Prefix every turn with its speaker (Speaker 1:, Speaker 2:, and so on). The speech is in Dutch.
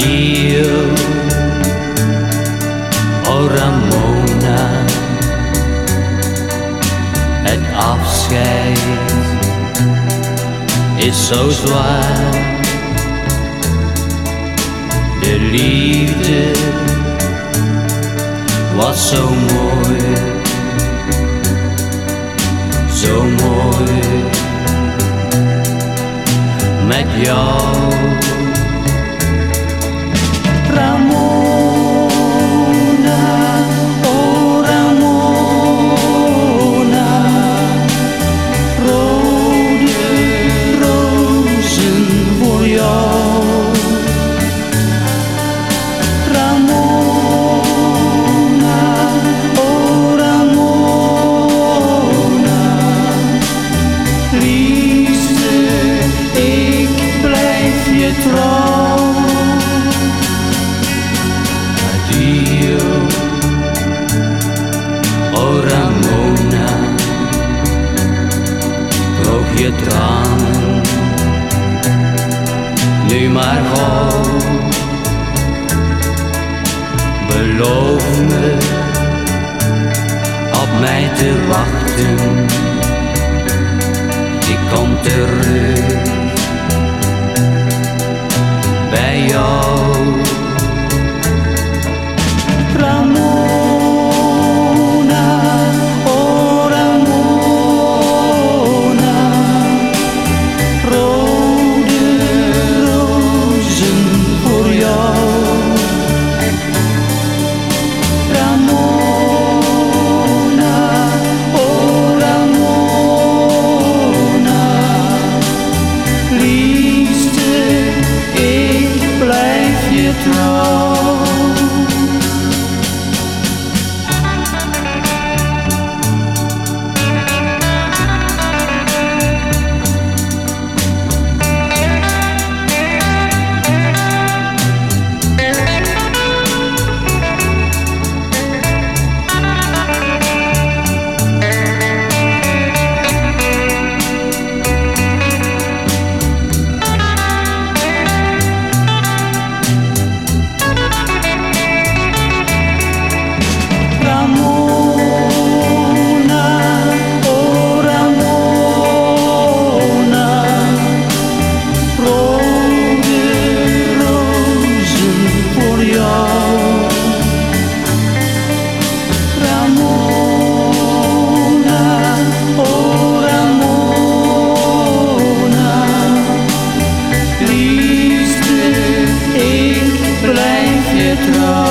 Speaker 1: Addio, oh Ramona. Het afscheid is zo zwaar. De liefde was zo mooi, zo mooi met jou. Je trouw. Addio, oh Ramona, droog je tranen, nu maar gauw. Beloof me op mij te wachten, ik kom terug No. throne.